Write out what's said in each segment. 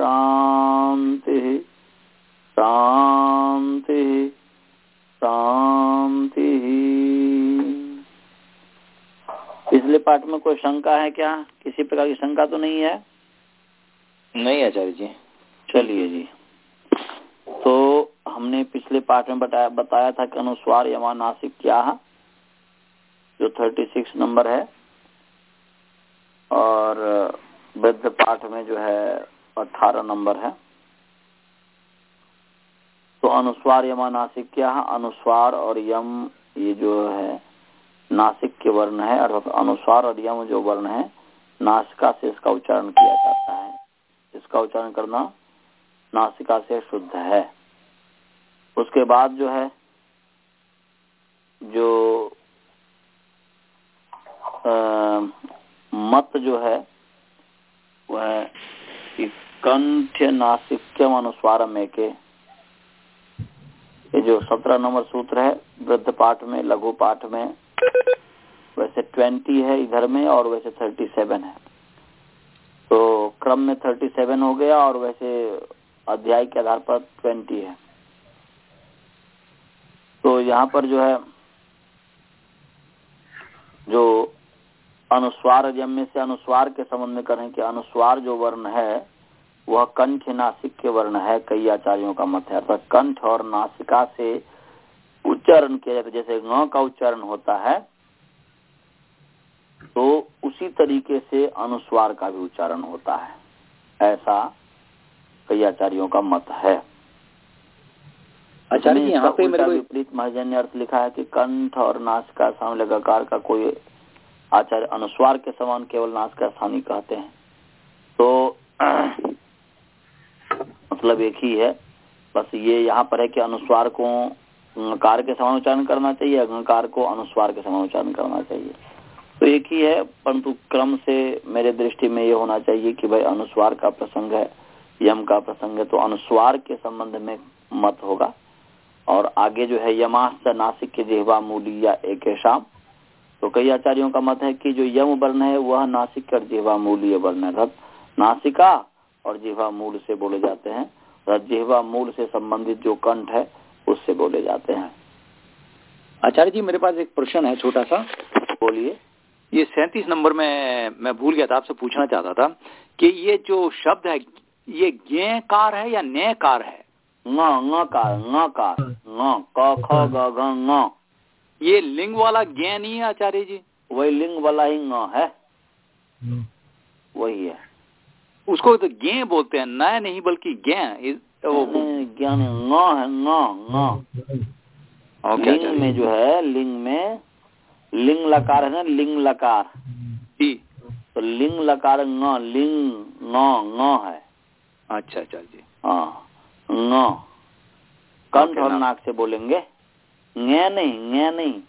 शान्तिः शान्तिः शान्तिः पिछले पाठ में कोई शंका है क्या? किसी प्रकार की शंका तो नहीं है? नहीं आचार्य जी। चलिए जी। तो हमने पिछले पाठ में बताया बताया था कि अनुस्वार यमा नासिक क्या है जो थर्टी सिक्स नंबर है। और वृद्ध पाठ में जो है अठारह नंबर है। तो अनुस्वार यमा नासिक क्या है अनुस्वार और यम ये जो है नासिक के वर्ण है अर्थात अनुस्वार और यम जो वर्ण है नासिका से इसका उच्चारण किया जाता है। इसका उच्चारण करना नासिका से शुद्ध है। उसके बाद जो है जो आ, मत जो है वह कंठ नासिक्यम अनुस्वार में के ये जो सत्रह नंबर सूत्र है, वृद्ध पाठ में, लघु पाठ में, वैसे ट्वेंटी है इधर में और वैसे थर्टी सेवन है। तो क्रम में थर्टी सेवन हो गया और वैसे अध्याय के आधार पर ट्वेंटी है। तो यहाँ पर जो है, जो अनुस्वार जन्म से अनुस्वार के संबंध में करें कि अनुस्वार जो वर्ण है वह कंठ नासिक के वर्ण है कई आचार्यों का मत है। अर्थात कंठ और नासिका से उच्चारण किया जाता है। जैसे ग का उच्चारण होता है तो उसी तरीके से अनुस्वार का भी उच्चारण होता है। ऐसा कई आचार्यों का मत है। आचार्य यहाँ पे मेरे को विपरीत महजन्य अर्थ लिखा है कि कंठ और नासिका सामने लगाकार का कोई आचार्य अनुस्वार के समान केवल नाश का स्थानी कहते हैं। तो मतलब एक ही है। बस ये यहाँ पर है कि अनुस्वार को कार के समान उच्चारण करना चाहिए अगंकार को अनुस्वार के समान उच्चारण करना चाहिए। तो एक ही है, परंतु क्रम से मेरे दृष्टि में ये होना चाहिए कि भाई अनुस्वार का प्रसंग है, यम का प्रसंग है तो अनुस्वार के संबंध में मत होगा। और आगे जो है यमाश नासिक के जेहवा मूली या एक शाम तो कई आचार्यों का मत है कि जो यम वर्ण है, वह नासिक और जिहवा मूल वर्ण है। नासिका और जिहवा मूल से बोले जाते हैं। और जिहवा मूल से संबंधित जो कंठ है उससे बोले जाते हैं। आचार्य जी मेरे पास एक प्रश्न है छोटा सा। बोलिए। ये सैतीस नंबर में मैं भूल गया था आपसे पूछना चाहता था कि ये जो शब्द है ये ज्ञ कार है या नय कार है कार कार ङ क ख ग घ ङ। ये लिंग वाला ज्ञ नहीं है आचार्य जी। वही लिंग वाला ही ङ है। वही है। उसको तो ज्ञ बोलते हैं नया नहीं बल्कि ज्ञ ज्ञान ङ है ङ लिंग में जो है लिंग में लिंग लकार है ना लिंग लकार जी। तो लिंग लकार ङ लिंग ङ ङ है। अच्छा अच्छा जी। हाँ ङ। कंठ और नाक से बोलेंगे। नहीं नहीं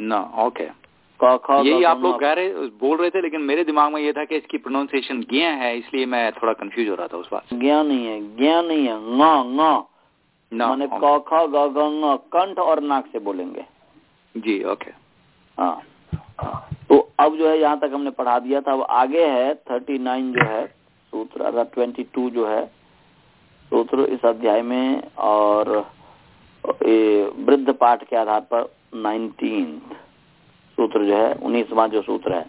न ओके। यही आप लोग कह रहे बोल रहे थे लेकिन मेरे दिमाग में ये था कि इसकी प्रोनाउंसिएशन ज्ञ है इसलिए मैं थोड़ा कंफ्यूज हो रहा था उस बात ज्ञ नहीं है ज्ञ नहीं है ङ ङ। मैंने क ख ग कंठ और नाक से बोलेंगे। जी ओके हाँ। तो अब जो है यहाँ तक हमने पढ़ा दिया था अब आगे है थर्टी नाइन जो है सूत्र अर्थात ट्वेंटी टू जो है सूत्र इस अध्याय में और वृद्ध पाठ के आधार पर नाइनटीन सूत्र जो है उन्नीसवा जो सूत्र है।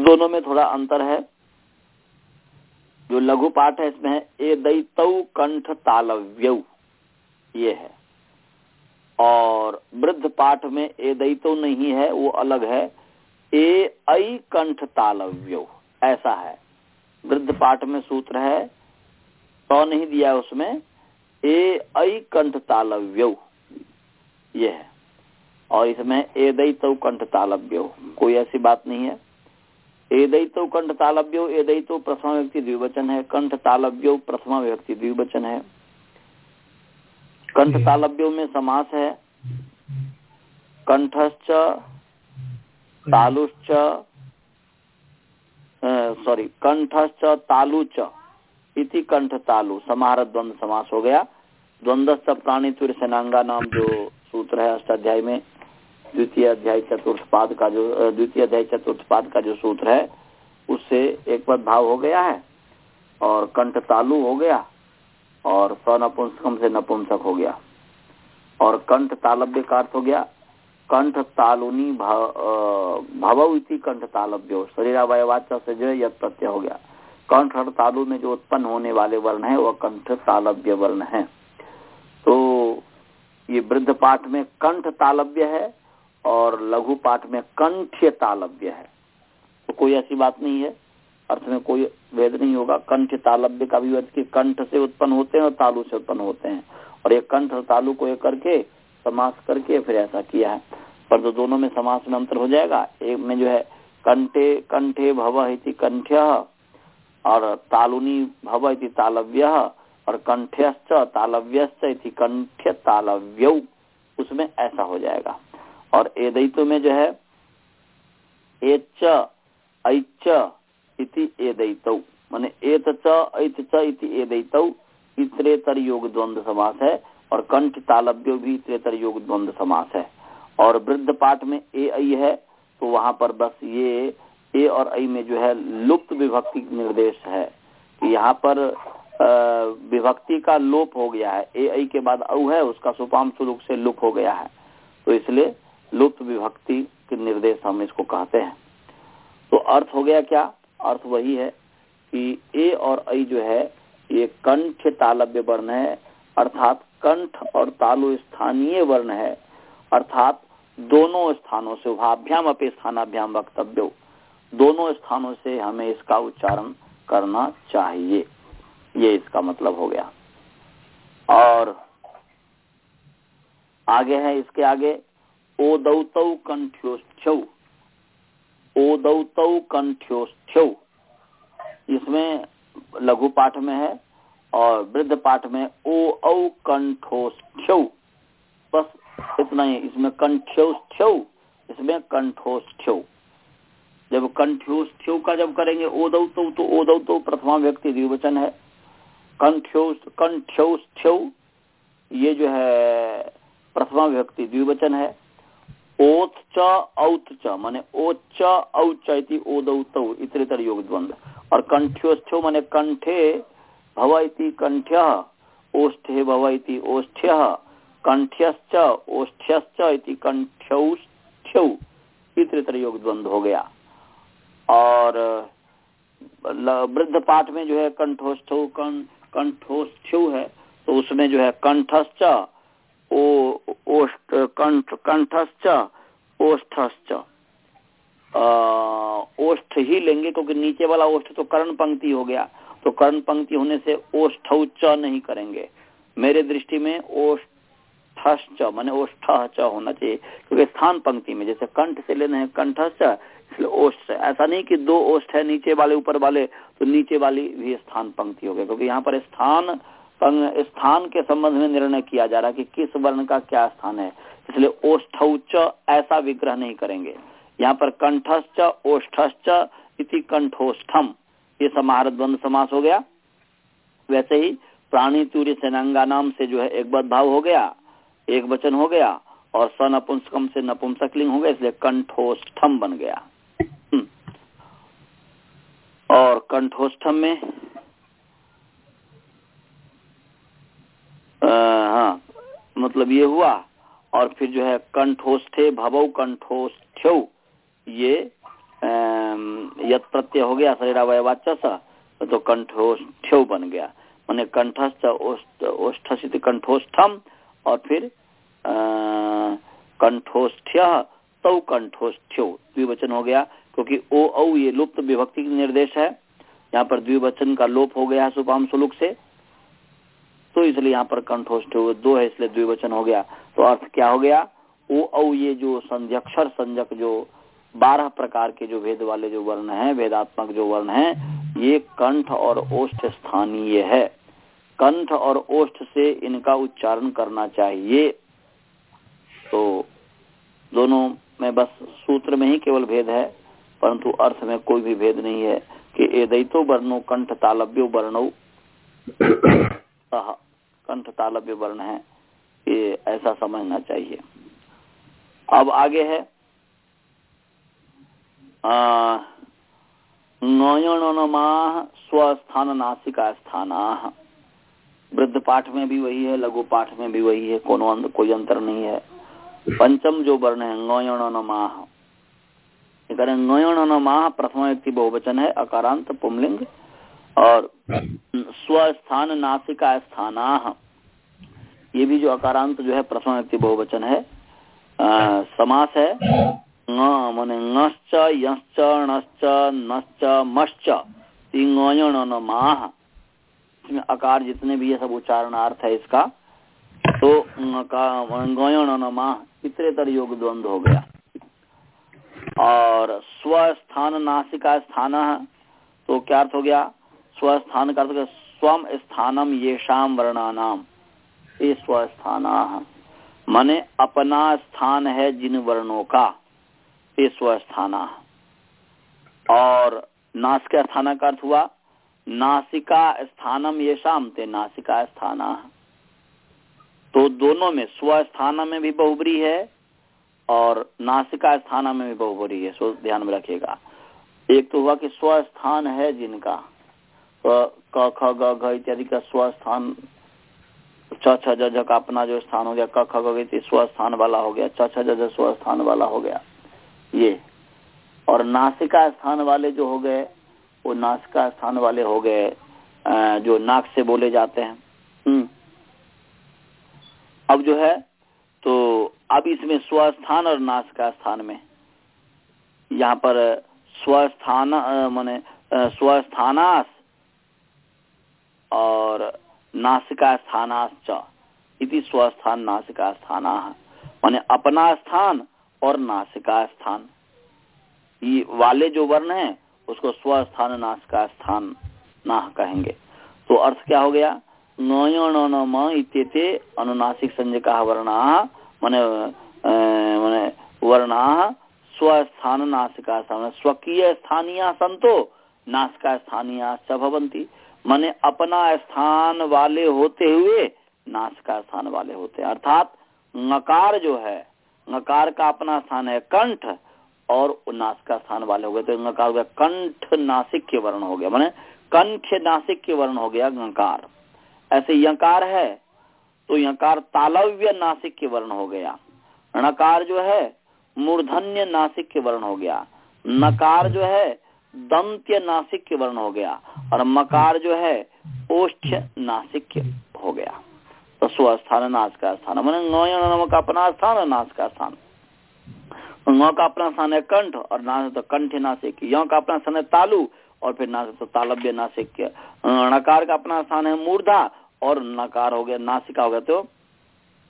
दोनों में थोड़ा अंतर है। जो लघु पाठ है इसमें है, ए दैत कंठ तालव्य ये है। और वृद्ध पाठ में, ए दैतो नहीं है वो अलग है। ए ऐ कंठ तालव्य ऐसा है। वृद्ध पाठ में सूत्र है तो नहीं दिया उसमें, ए ऐ कंठ तालव्य ये है। और इसमें ए दई तो कंठ तालव्य कोई ऐसी बात नहीं है। एदयितो कंठ तालव्यो तो प्रथमा व्यक्ति द्विवचन है। कंठ तालव्यो प्रथमा व्यक्ति द्विवचन है। कंठ तालव्यो में समास है। कंठश्च, तालुश्च सॉरी कंठश्च, तालुच इति कंठ तालु समार द्वंद समास हो गया। द्वंद्व प्राणी तुर सेनांगा नाम जो सूत्र है अष्टाध्याय में। द्वितीय अध्याय चतुर्थ पाद का जो द्वितीय अध्याय चतुर्थ पाद का जो सूत्र है, उससे एक पद भाव हो गया है और कंठ तालु हो गया और सनपुंसकम से नपुंसक हो गया और कंठ तालव्य का अर्थ हो गया, कंठ तालुनी भवती कंठ तालव्यो शरीर अवयवाचा से जो है प्रत्यय हो गया। कंठ और तालु में जो उत्पन्न होने वाले वर्ण है, वह कंठ तालव्य वर्ण है। तो ये वृद्ध पाठ में कंठ तालव्य है और लघु पाठ में कंठ्य तालव्य है। तो कोई ऐसी बात नहीं है। अर्थ में कोई वेद नहीं होगा। कंठ तालव्य का भी अर्थ की कंठ से उत्पन्न होते हैं और तालु से उत्पन्न होते हैं। और ये कंठ और तालु को एक करके, समास करके फिर ऐसा किया है। पर तो दोनों में समास में अंतर हो जाएगा। एक में जो है, कंठे कंठे भव इति कंठ्य, और तालुनी भव इति तालव्य, और कंठ्यश्च तालव्यश्च इति कंठ्य तालव्य। उसमें ऐसा हो जाएगा। और एदित में जो है, एच, ऐच इति एदित। माने एत इतरेतर योग द्वंद्व समास है और कंठ तालव्यो भी इतरेतर योग द्वंद्व समास है। और वृद्ध पाठ में ए आई है तो वहाँ पर बस ये ए और आई में जो है लुप्त विभक्ति निर्देश है कि यहाँ पर विभक्ति का लोप हो गया है। ए आई के बाद औ है, उसका सुपाम स्वरूप से लुप हो गया है। तो इसलिए लुप्त विभक्ति के निर्देश हम इसको कहते हैं। तो अर्थ हो गया क्या? अर्थ वही है कि ए और ऐ जो है, ये कंठ तालव्य वर्ण है, अर्थात कंठ और तालु स्थानीय वर्ण है, अर्थात दोनों स्थानों से उभाभ्याम अपे स्थानाभ्याम वक्तव्य। दोनों स्थानों से हमें इसका उच्चारण करना चाहिए। ये इसका मतलब हो गया। और आगे है इसके आगे। ओदौत कंठ्योष्ठ ओदौत कंठ्योष्ठ इसमें लघु पाठ में है और वृद्ध पाठ में ओ औ कंठोष्ठ। बस इतना ही। इसमें कंठ्योष्ठ इसमें कंठोष्ठ। जब कंठ्योष्ठ का जब करेंगे ओदौ तो, तो ओदौ तो प्रथमा व्यक्ति द्विवचन है। कंठ्योष्ठ कंठ्योष्ठ ये जो है प्रथमा व्यक्ति द्विवचन है। ओत च औत च माने ओच च औच इति ओदौत इतरेतर योग द्वंद और कंठ्योष्ठ माने कंठे भव इति कंठ्य, ओष्ठे भव इति ओष्ठ्य, कंठ्यश्च ओष्ठ्यश्च इति कंठ्यौष्ठ्यौ इतरेतर योग द्वंद हो गया। और वृद्ध पाठ में जो है कंठोष्ठ कंठोष्ठ है तो उसमें जो है कंठश्च ओष्ठ, कंठ कंठश्च ओष्ठश्च ओष्ठ ही लेंगे क्योंकि नीचे वाला ओष्ठ तो कर्ण पंक्ति हो गया। तो कर्ण पंक्ति होने से ओष्ठ नहीं करेंगे। मेरे दृष्टि में ओष्ठश्च मैंने ओष्ठ होना चाहिए, क्योंकि स्थान पंक्ति में, जैसे कंठ से लेना है कंठश्च इसलिए ओष्ठ। ऐसा नहीं कि दो ओष्ठ है नीचे वाले, ऊपर वाले तो नीचे वाली भी स्थान पंक्ति हो गया, क्योंकि यहाँ पर स्थान स्थान के संबंध में निर्णय किया जा रहा है कि किस वर्ण का क्या स्थान है। इसलिए ओष्ठ ऐसा विग्रह नहीं करेंगे। यहाँ पर कंठश्च ओष्ठश्च इति कंठोष्ठम। ये समाहार द्वंद समास हो गया। वैसे ही प्राणी तूर्य सेनांगा नाम से जो है एक बद भाव हो गया, एक वचन हो गया, और स नपुंसकम से नपुंसकलिंग हो गया, इसलिए कंठोष्ठम बन गया। और कंठोष्ठम में हाँ मतलब ये हुआ, और फिर जो है कंठोष्ठे भवौ कंठोष्ठ ये यद प्रत्यय हो गया शरीर अवयवाच तो कंठोष्ठ बन गया। मैंने कंठस्थ ओष्ठ कंठोष्ठम और फिर कंठोष्ठ्य तौ कंठोष्ठ्यो द्विवचन हो गया, क्योंकि ओ औ ये लुप्त विभक्ति निर्देश है। यहाँ पर द्विवचन का लोप हो गया है सुपाम सुलुक से। तो इसलिए यहाँ पर कंठोष्ठ हुए दो है इसलिए द्विवचन हो गया। तो अर्थ क्या हो गया? ओ औ ये जो संध्यक्षर संजक जो बारह प्रकार के जो भेद वाले जो वर्ण हैं वेदात्मक जो वर्ण हैं ये कंठ और ओष्ठ स्थानीय है। कंठ और ओष्ठ से इनका उच्चारण करना चाहिए। तो दोनों में बस सूत्र में ही केवल भेद है परंतु अर्थ में कोई भी भेद नहीं है कि एदैतो वर्णो कंठ तालव्यो वर्णो। कंठ तालव्य वर्ण है, ये ऐसा समझना चाहिए। अब आगे है नयनमाह स्वस्थान नासिका स्थान वृद्ध पाठ में भी वही है, लघु पाठ में भी वही है, कोनो कोई अंतर नहीं है। पंचम जो वर्ण है नयनमाह नयनमाह प्रथम व्यक्ति बहुवचन है, अकारांत पुमलिंग और स्वस्थान नासिका स्थान। ये भी जो अकारांत जो है प्रथम व्यक्ति बहुवचन है। आ, समास है। मैंने यश्च नश्च नश्च मश्च। माह इसमें आकार जितने भी ये सब उच्चारणार्थ है इसका। तो माह इतरेतर योग द्वंद हो गया। और स्वस्थान नासिका स्थान तो क्या अर्थ हो गया? स्वस्थान का अर्थ स्वम स्थानम ये शाम वर्णानाम ये स्वस्थान। माने अपना स्थान है जिन वर्णों का। ये स्वस्थान। और नास स्थान का अर्थ हुआ, नासिका स्थानम ये शाम ते नासिका स्थान। तो दोनों में स्वस्थान में भी बहुबरी है और नासिका स्थान में भी बहुबरी है, सो ध्यान में रखिएगा। एक तो हुआ कि स्वस्थान है जिनका। क, ख, ग, घ इत्यादि का स्वस्थान, च छ ज का अपना जो स्थान हो गया, क, ख, ग स्वस्थान वाला हो गया, च छ ज स्वस्थान वाला हो गया, ये। और नासिका स्थान वाले जो हो गए, वो नासिका स्थान वाले हो गए जो नाक से बोले जाते हैं। हम्म। अब जो है तो अब इसमें स्वस्थान और नासिका स्थान में। यहाँ पर स्वस्थान माने स्वस्थानास और नासिका स्थानाश्च इति स्वस्थान नासिका स्थान माने अपना स्थान और नासिका स्थान ये वाले जो वर्ण है, उसको स्वस्थान नासिका स्थान ना कहेंगे। तो अर्थ क्या हो गया? नयन इत्यते अनुनासिक संजय का वर्णा, माने माने वर्णा स्वस्थान नासिका स्थान स्वकीय स्थानीय संतो नासिका स्थानीय भवंती माने अपना स्थान वाले होते हुए नाश का स्थान वाले होते हैं। अर्थात नकार जो है, नकार का अपना स्थान है कंठ, और नाश का स्थान वाले हो गए। तो नकार हो गया, कंठ नासिक के वर्ण हो गया। माने कंठ नासिक के वर्ण हो गया नकार। ऐसे यकार है तो यकार तालव्य नासिक के वर्ण हो गया। नकार जो है, मूर्धन्य नासिक के वर्ण हो गया। नकार जो है दंत्य नासिक के वर्ण हो गया और मकार जो है ओष्ठ नासिक हो गया। तो स्वस्थान नाश का स्थान मैंने का अपना स्थान और नाश का स्थान न का अपना स्थान है कंठ और नाश तो कंठ नासिक यौ का अपना स्थान है तालु और फिर नाश तो तालब्य नासिक नकार का अपना स्थान है मूर्धा और नकार हो गया, नासिका हो गया तो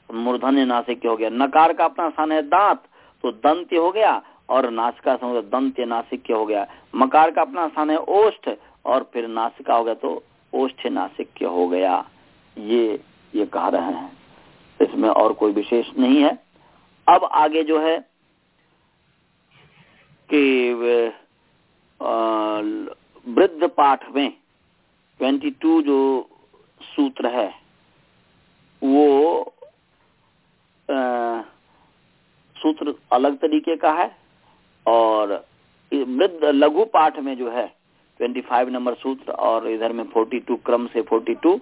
मूर्धन्य नासिक हो गया। नकार का अपना स्थान है दांत। तो दंत्य हो गया और नासिका समुद्र दंत नासिक हो गया। मकार का अपना स्थान है ओष्ठ और फिर नासिका हो गया तो ओष्ठ नासिक हो गया। ये ये कह रहे हैं। इसमें और कोई विशेष नहीं है। अब आगे जो है कि वृद्ध पाठ में 22 जो सूत्र है वो आ, सूत्र अलग तरीके का है। और वृद्ध लघु पाठ में जो है 25 नंबर सूत्र और इधर में 42 क्रम से 42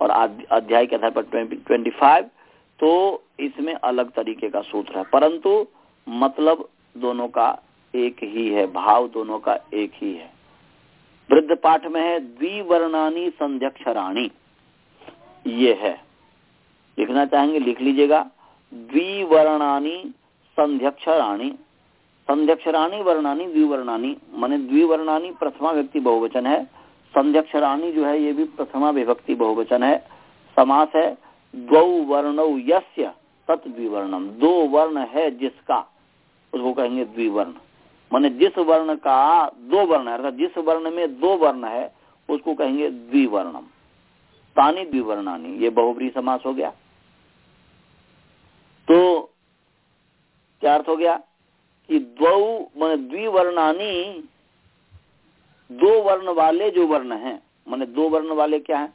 और अध्याय के आधार पर 25 तो इसमें अलग तरीके का सूत्र है। परंतु मतलब दोनों का एक ही है, भाव दोनों का एक ही है। वृद्ध पाठ में है, द्विवर्णानी संध्यक्षराणी। ये है। लिखना चाहेंगे, लिख लीजिएगा। द्विवर्णानी संध्यक्षराणी। संध्यक्षराणी वर्णानी द्विवर्णानी, माने द्विवर्णानी प्रथमा व्यक्ति बहुवचन है। संध्यक्षराणी जो है, ये भी प्रथमा विभक्ति बहुवचन है। समास है, द्वौ वर्ण यस्य, तत् द्विवर्णम दो वर्ण है जिसका, उसको कहेंगे द्विवर्ण। माने जिस वर्ण का दो वर्ण है, अर्थात जिस वर्ण में दो वर्ण है, उसको कहेंगे द्विवर्णम तानी द्विवर्णानी, ये बहुब्री समास हो गया। तो क्या अर्थ हो गया? कि द्वौ मान द्विवर्णानी, दो वर्ण वाले जो वर्ण हैं, माने दो वर्ण वाले क्या है?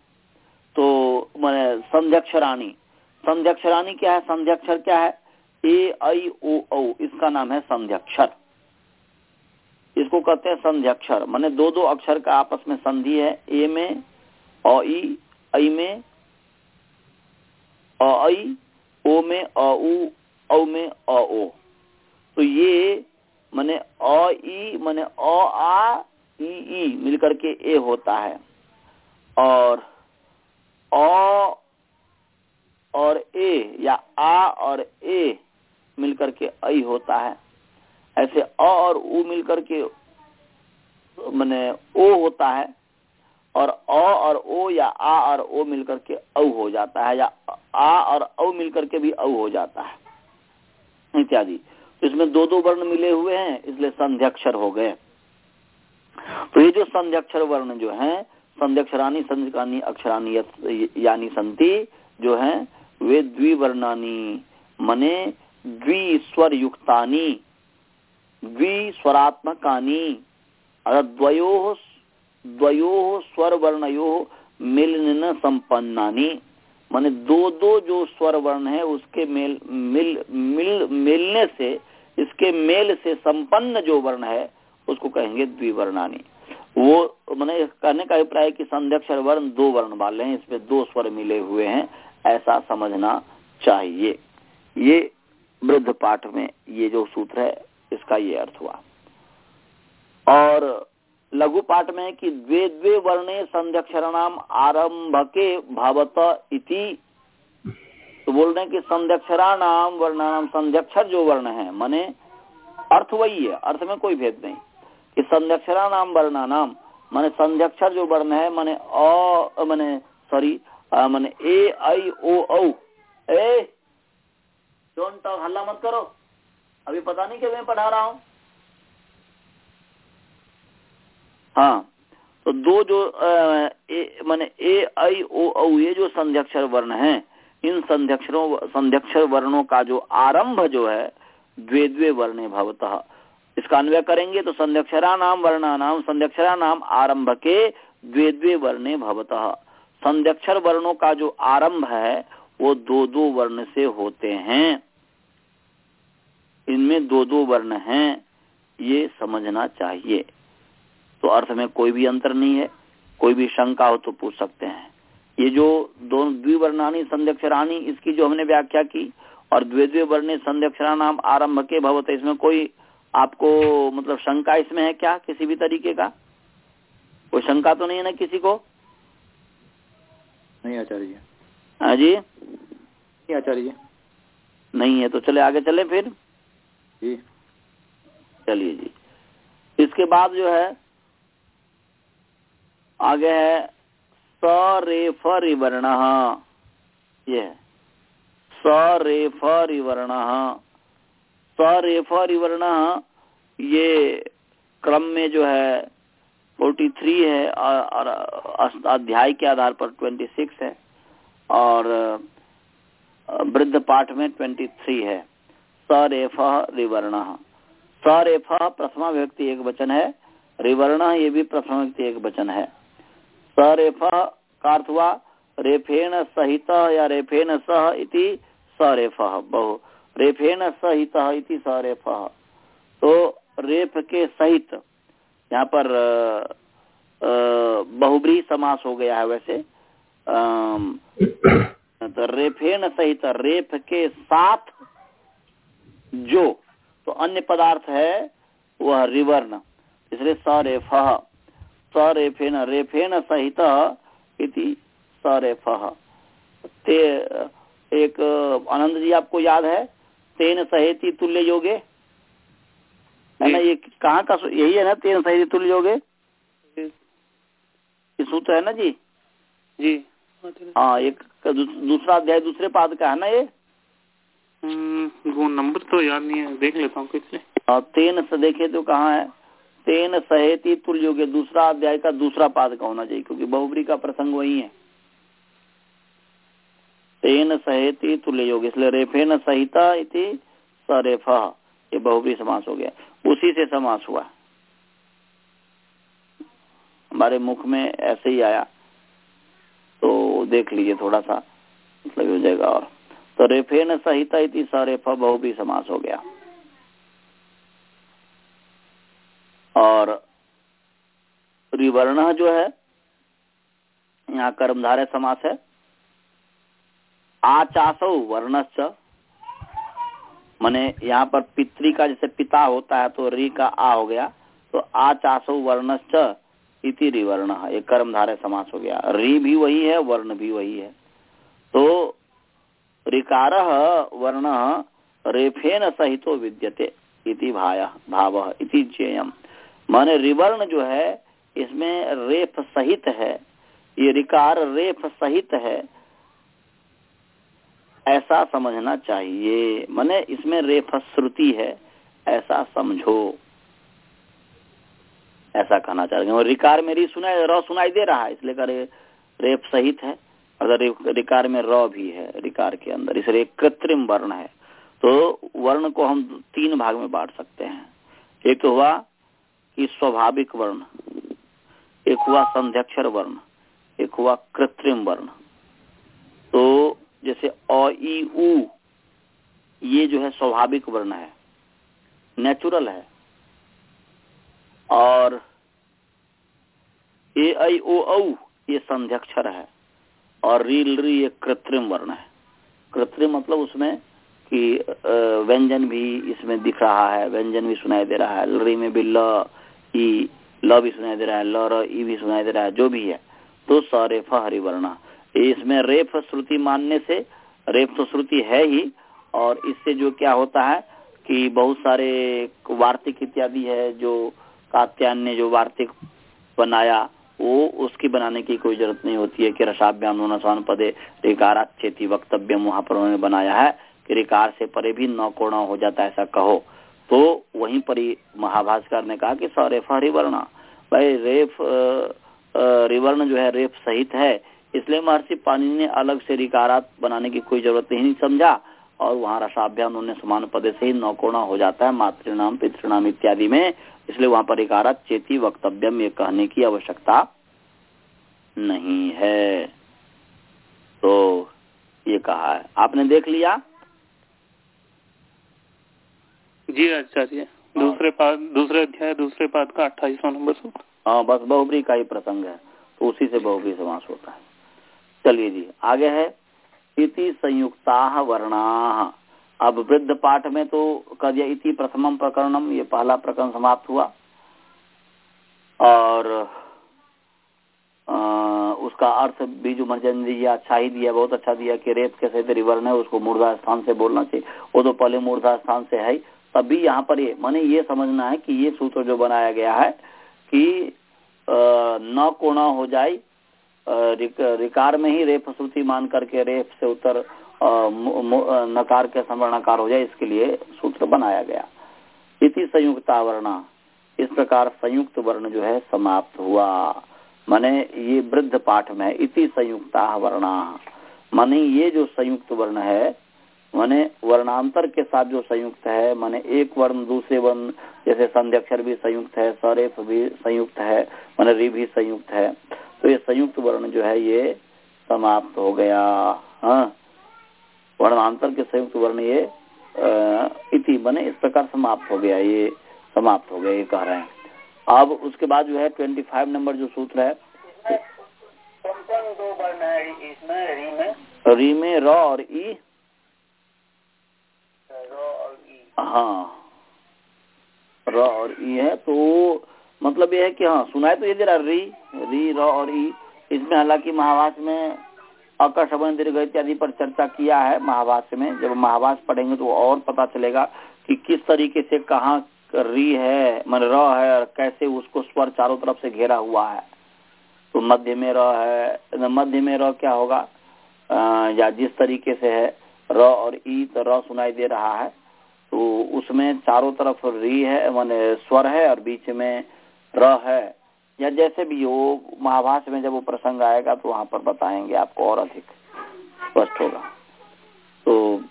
तो मैंने संध्यक्षरानी। संध्यक्षरानी क्या है? संध्यक्षर क्या है? ए, आई, ओ, औ, इसका नाम है संध्यक्षर। इसको कहते हैं संध्यक्षर। मैंने दो दो अक्षर का आपस में संधि है, ए में, औ, ई में आई, ओ में अ में अ ओ। तो ये माने अ माने अ, आ, ई ई मिलकर के ए होता है। और अ, और ए, या आ और ए मिलकर के आई होता है। ऐसे अ और उ मिलकर के मैंने ओ होता है और अ और ओ या आ और ओ मिलकर के औ हो जाता है या आ और औ मिलकर के भी औ हो जाता है। इत्यादि। इसमें दो दो वर्ण मिले हुए हैं, इसलिए संध्याक्षर हो गए। तो ये जो संध्यक्षर वर्ण जो है, संध्यक्षरानी संध्यकानी अक्षरानी यानी संति जो है, वे द्विवर्णानी, मने द्विस्वर युक्तानी द्विस्वरात्मकानी द्वयो द्वयो स्वर वर्णयो मिलन संपन्नानी। माने दो दो जो स्वर वर्ण है, उसके मेल, मिल मिल, मिलने से, इसके मेल से संपन्न जो वर्ण है, उसको कहेंगे द्विवर्णानी। वो, मैंने कहने का अभिप्राय कि संध्यक्षर वर्ण दो वर्ण वाले हैं, इसमें दो स्वर मिले हुए हैं, ऐसा समझना चाहिए। ये वृद्ध पाठ में ये जो सूत्र है, इसका ये अर्थ हुआ। और लघु पाठ में कि द्वे द्वे वर्णे संध्यक्षरणाम आरंभके भवत इति। तो बोल रहे हैं कि संध्यक्षरा नाम वर्णानाम संध्यक्षर जो वर्ण है, माने अर्थ वही है, अर्थ में कोई भेद नहीं। कि संध्यक्षरा नाम वर्णा नाम माने संध्यक्षर जो वर्ण है, माने अ, माने सॉरी माने ए आई ओ, औ। ए डोंट हल्ला मत करो। अभी पता नहीं कि मैं पढ़ा रहा हूँ। हाँ। तो दो जो माने ए, आई, ओ, औ, ये जो संध्यक्षर वर्ण है, इन संध्यक्षरों, संध्यक्षर वर्णों का जो आरंभ जो है द्वे द्वे वर्णे भवतः। इसका अन्वय करेंगे तो संध्यक्षरा नाम वर्णा नाम संध्यक्षरा नाम आरंभ के द्वे द्वे वर्णे भवतः। संध्यक्षर वर्णों का जो आरंभ है, वो दो दो वर्ण से होते हैं। इनमें दो दो वर्ण हैं, ये समझना चाहिए। तो अर्थ में कोई भी अंतर नहीं है कोई भी शंका हो तो पूछ सकते हैं। ये जो दोनों द्विवर्णानी संध्यक्षरानी इसकी जो हमने व्याख्या की और द्वे वर्णे संध्यक्षरा नाम आरंभ के भवत इसमें कोई आपको मतलब शंका इसमें है क्या किसी भी तरीके का? कोई शंका तो नहीं है ना किसी को? नहीं आचार्य हाँ जी? नहीं आचार्य नहीं है तो चले आगे चले फिर? जी। चलिए जी। इसके बाद जो है आगे है स रे फ रिवर्ण ये है। स रे फ रिवर्ण स रे फ रिवर्ण ये क्रम में जो है 43 है, और अध्याय के आधार पर 26 है, और, वृद्ध पाठ में 23 है। स रेफ रिवर्ण स रेफ प्रथमा व्यक्ति एक वचन है, रिवर्ण ये भी प्रथमा व्यक्ति एक वचन है। स रेफ का अर्थ हुआ रेफेण सहित या रेफेण सह इति स रेफ बहु। रेफेण सहित इति स रेफ तो रेफ के सहित, यहाँ पर बहुब्री समास हो गया है वैसे। तो रेफेन सहित, रेफ के साथ जो तो अन्य पदार्थ है, वह रिवर्ण। इसलिए सरेफ। सरेफेन रेफेन सहित इति सरेफ। ते एक आनंद जी आपको याद है? तेन सहेती तुल्य योगे? है ना ये कहाँ का यही है ना तेन सहेती तुल्य योगे? ये सूत्र है ना जी? जी। हाँ एक दूसरा अध्याय दूसरे पाद का है ना ये? वो नंबर तो याद नहीं है देख लेता हूँ किससे तेन से देखे तो कहाँ है? तेन सहेती तुल्य योग दूसरा अध्याय का दूसरा पाद का होना चाहिए, क्योंकि बहुबरी का प्रसंग वही है। तेन सहेती तुल्य योग इसलिए रेफेन सहिता इति सरेफ, ये बहुबरी समास हो गया। उसी से समास हुआ। हमारे मुख में ऐसे ही आया। तो देख लीजिए थोड़ा सा मतलब हो जाएगा और। तो रेफेन सहिता इति सरेफ बहुबरी समास हो गया। और रिवर्ण जो है, यहाँ कर्मधारय समास है। आचासो वर्णश्च। माने यहाँ पर पितृ का जैसे पिता होता है तो री का आ हो गया तो आचासो वर्णश्च इति रिवर्ण ये कर्मधारय समास हो गया। री भी वही है, वर्ण भी वही है। तो ऋकार वर्ण रेफेन सहितो विद्यते इति भाव इति चेयम माने रिवर्ण जो है, इसमें रेफ सहित है, ये रिकार रेफ सहित है, ऐसा समझना चाहिए। माने इसमें रेफ श्रुति है, ऐसा समझो। ऐसा कहना चाहिए रिकार में री सुनाई र सुनाई दे रहा है, इसलिए करे रेप सहित है। अगर रिकार में र भी है, रिकार के अंदर इसलिए कृत्रिम वर्ण है तो वर्ण को हम तीन भाग में बांट सकते हैं। एक तो हुआ स्वाभाविक वर्ण, एक हुआ संध्यक्षर वर्ण, एक हुआ कृत्रिम वर्ण। तो जैसे अ ये जो है स्वाभाविक वर्ण है नेचुरल है। और ए आई ओ, औ, ये संध्यक्षर है। और रील री, ये कृत्रिम वर्ण है। कृत्रिम मतलब उसमें कि व्यंजन भी इसमें दिख रहा है, व्यंजन भी सुनाई दे रहा है। लरी में भी ई ल भी सुनाई दे रहा है, ल, र, ई भी सुनाई दे रहा है, जो भी है तो सरेफ हरिवर्णा इसमें रेफ श्रुति मानने से, रेफ तो श्रुति है ही, और इससे जो क्या होता है कि बहुत सारे वार्तिक इत्यादि है, जो कात्यायन ने जो वार्तिक बनाया, वो उसकी बनाने की कोई ज़रूरत नहीं होती है कि रसाभ्याम स्वान पदे रिकाराक्षेति वक्तव्य वहाँ पर उन्होंने बनाया है कि रिकार से परे भी नौ कोणा हो जाता है, ऐसा कहो। तो वहीं पर ही महाभास्कर ने कहा कि सरेफ हरिवर्णा भाई रेफ रिवर्ण जो है रेफ सहित है। इसलिए महर्षि पानी ने अलग से रिकारात बनाने की कोई ज़रूरत ही नहीं समझा और वहाँ रसाभ्याम उन्होंने समान पदे से ही नौकोणा हो जाता है, मातृनाम, पितृनाम इत्यादि में। इसलिए वहाँ पर रिकारात चेती वक्तव्यम ये कहने की आवश्यकता नहीं है। तो ये कहा है। आपने देख लिया? जी आचार्य दूसरे पाद दूसरे अध्याय दूसरे पाद का अट्ठाईसवा नंबर सूत्र हाँ बस बहुबरी का ही प्रसंग है तो उसी से बहुबरी समास होता है। चलिए जी आगे है इति संयुक्ता वर्णा। अब वृद्ध पाठ में तो कह दिया इति प्रथमम प्रकरणम ये पहला प्रकरण समाप्त हुआ। और आ, उसका अर्थ भी जो मर्जन जी अच्छा ही दिया बहुत अच्छा दिया कि रेत के सहित रिवर्ण है उसको मूर्धा स्थान से बोलना चाहिए। वो तो पहले मूर्धा स्थान से है। तभी यहाँ पर ये मैंने ये समझना है कि ये सूत्र जो बनाया गया है कि न कोणा हो जाए रिक, रिकार में ही रेप श्रुति मान करके रेप से उत्तर नकार के समर्णकार हो जाए इसके लिए सूत्र बनाया गया। इति संयुक्ता वर्णा। इस प्रकार संयुक्त वर्ण जो है समाप्त हुआ। माने ये वृद्ध पाठ में इति संयुक्ता वर्णा। माने ये जो संयुक्त वर्ण है माने वर्णांतर के साथ जो संयुक्त है माने एक वर्ण दूसरे वर्ण जैसे संध्यक्षर भी संयुक्त है सरेफ भी संयुक्त है माने रि भी संयुक्त है। तो ये संयुक्त वर्ण जो है ये समाप्त हो गया। हाँ। वर्णांतर के संयुक्त वर्ण ये इति बने इस प्रकार समाप्त हो गया ये समाप्त हो गया ये कह रहे हैं। अब उसके बाद जो है ट्वेंटी फाइव नंबर जो सूत्र है। दो वर्ण है इसमें री में। री में र और ई। हाँ। र और ई है तो मतलब ये है कि हाँ सुनाए तो ये दे रहा री री र और ई। इसमें हालाँकि महाभाष में अकर्षण दीर्घ इत्यादि पर चर्चा किया है महावास में। जब महावास पढ़ेंगे तो और पता चलेगा कि किस तरीके से कहाँ री है मन र है और कैसे उसको स्वर चारों तरफ़ से घेरा हुआ है। तो मध्य में र है मध्य में र क्या होगा? आ, या जिस तरीके से है र और ई तो र सुनाई दे रहा है। तो उसमें चारों तरफ़ री है, माने स्वर है और बीच में र है। या जैसे भी हो महाभाष में जब वो प्रसंग आएगा तो वहाँ पर बताएँगे आपको और अधिक स्पष्ट होगा। तो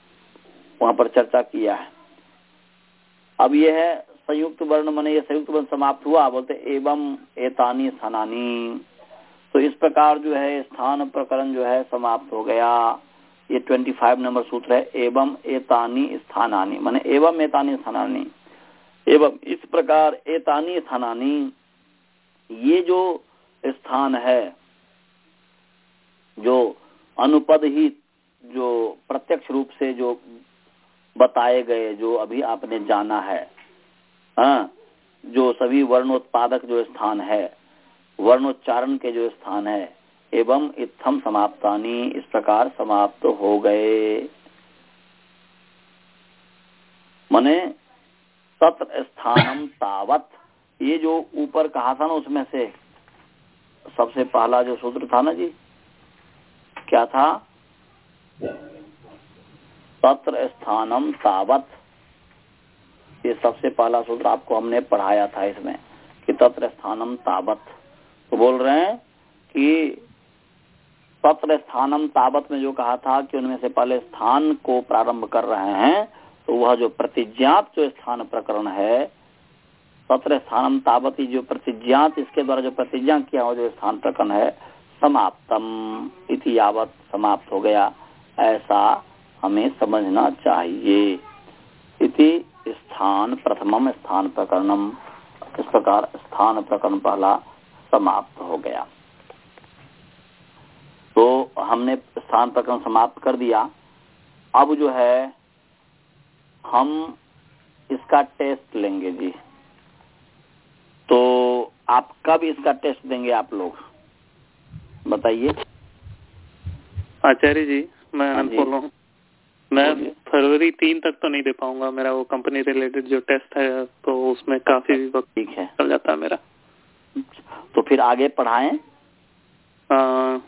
वहाँ पर चर्चा किया है। अब यह है संयुक्त वर्ण, मने ये संयुक्त वर्ण समाप्त हुआ। बोलते एवं एतानी स्थानी तो इस प्रकार जो है, स्थान प्रकरण जो है समाप्त हो गया। ये ट्वेंटी फाइव नंबर सूत्र है, एवं एतानी स्थानानी। माने एवं एतानी स्थानानी। एवं इस प्रकार एतानी स्थानानी, ये जो स्थान है, जो अनुपद ही, जो प्रत्यक्ष रूप से जो बताए गए, जो अभी आपने जाना है हाँ जो सभी वर्णोत्पादक जो स्थान है, वर्णोच्चारण के जो स्थान है एवं इत्थम समाप्तानी। इस प्रकार समाप्त हो गए। मने तत्र स्थानम तावत। ये जो ऊपर कहा था ना उसमें से सबसे पहला जो सूत्र था ना जी, क्या था? तत्र स्थानम तावत। ये सबसे पहला सूत्र आपको हमने पढ़ाया था इसमें कि तत्र स्थानम तावत। तो बोल रहे हैं कि तत्र स्थानम ताबत में जो कहा था कि उनमें से पहले स्थान को प्रारंभ कर रहे हैं तो वह जो प्रतिज्ञात जो स्थान प्रकरण है तत्र स्थानम तावती जो प्रतिज्ञात, इसके द्वारा जो प्रतिज्ञा किया हुआ जो स्थान प्रकरण है, समाप्तम इति यावत समाप्त हो गया। ऐसा हमें समझना चाहिए। इति स्थान, प्रथमम स्थान प्रकरणम, इस प्रकार स्थान प्रकरण पहला समाप्त हो गया। तो हमने स्थान प्रकरण समाप्त कर दिया। अब जो है हम इसका टेस्ट लेंगे जी। तो आप कब इसका टेस्ट देंगे आप लोग? बताइए। आचार्य जी मैं हाँ आनंद जी। बोल रहा हूँ। मैं फरवरी तीन तक तो नहीं दे पाऊँगा। मेरा वो कंपनी रिलेटेड जो टेस्ट है तो उसमें काफ़ी वक्त ठीक है। चल जाता है मेरा। तो फिर आगे पढ़ाएँ। आ,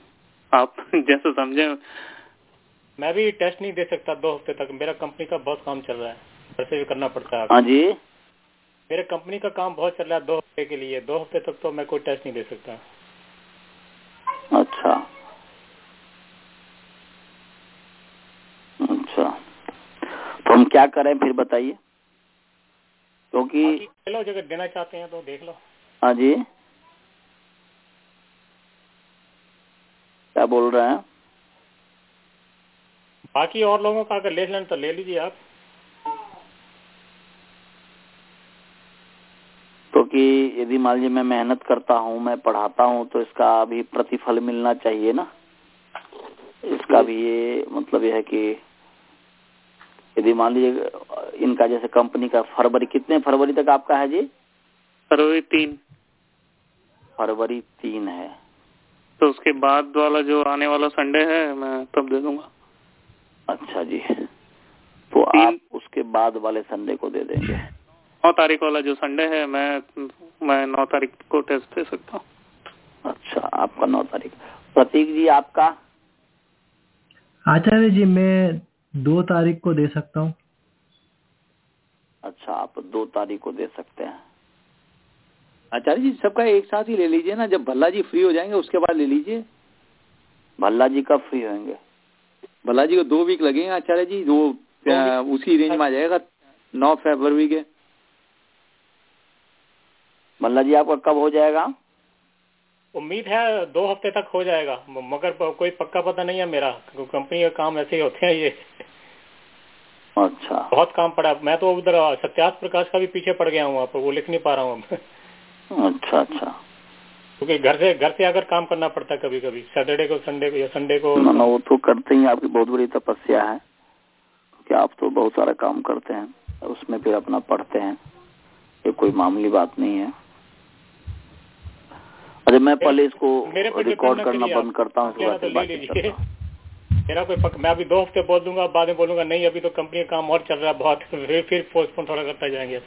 आप जैसे समझे मैं भी टेस्ट नहीं दे सकता दो हफ़्ते तक। मेरा कंपनी का बहुत काम चल रहा है। घर से भी करना पड़ता है हाँ जी। मेरे कंपनी का काम बहुत चल रहा है दो हफ़्ते के लिए। दो हफ़्ते तक तो मैं कोई टेस्ट नहीं दे सकता। अच्छा। अच्छा। तो हम क्या करें फिर बताइए? क्योंकि अगर देना चाहते हैं तो देख लो। हाँ जी। क्या बोल रहे हैं? बाकी और लोगों का अगर ले लेना तो ले लीजिए आप। क्योंकि यदि मान लीजिए मैं मेहनत करता हूँ मैं पढ़ाता हूँ तो इसका भी प्रतिफल मिलना चाहिए ना? इसका भी ये मतलब यह है कि यदि मान लीजिए इनका जैसे कंपनी का फरवरी कितने फरवरी तक आपका है जी? फरवरी तीन। फरवरी तीन है। तो उसके बाद वाला जो आने वाला संडे है मैं तब दे दूँगा। अच्छा जी। तो आप उसके बाद वाले संडे को दे देंगे। नौ तारीख वाला जो संडे है मैं मैं नौ तारीख को टेस्ट दे सकता हूँ। अच्छा आपका नौ तारीख। प्रतीक जी आपका? आचार्य जी मैं दो तारीख को दे सकता हूँ। अच्छा आप दो तारीख को दे सकते हैं। आचार्य जी सबका एक साथ ही ले लीजिए ना। जब भल्ला जी फ्री हो जाएँगे उसके बाद ले लीजिए। भल्ला जी कब फ्री होंगे? भल्ला जी को दो वीक लगेंगे आचार्य जी वो उसी रेंज में आ जाएगा नौ फरवरी के। भल्ला जी आपका कब हो जाएगा? उम्मीद है दो हफ़्ते तक हो जाएगा। मगर कोई पक्का पता नहीं है मेरा कंपनी का काम ऐसे ही होते हैं ये। अच्छा। बहुत काम पड़ा। मैं तो उधर सत्यास प्रकाश का भी पीछे पड़ गया हूँ पर वो लिख नहीं पा रहा हूँ अच्छा अच्छा। क्योंकि घर से घर से आकर काम करना पड़ता है कभी कभी सैटरडे को संडे को या संडे को ना ना वो तो करते ही आपकी बहुत बड़ी तपस्या है। कि आप तो बहुत सारा काम करते हैं उसमें फिर अपना पढ़ते हैं। ये कोई मामूली बात नहीं है। अरे मैं पहले इसको रिकॉर्ड करना बंद करता हूँ मेरा कोई पक, मैं अभी दो हफ़्ते बोल दूँगा बाद में बोलूँगा नहीं अभी तो कंपनी का काम और चल रहा है बहुत फिर फिर पोस्टपोन थोड़ा करता जाएँगे।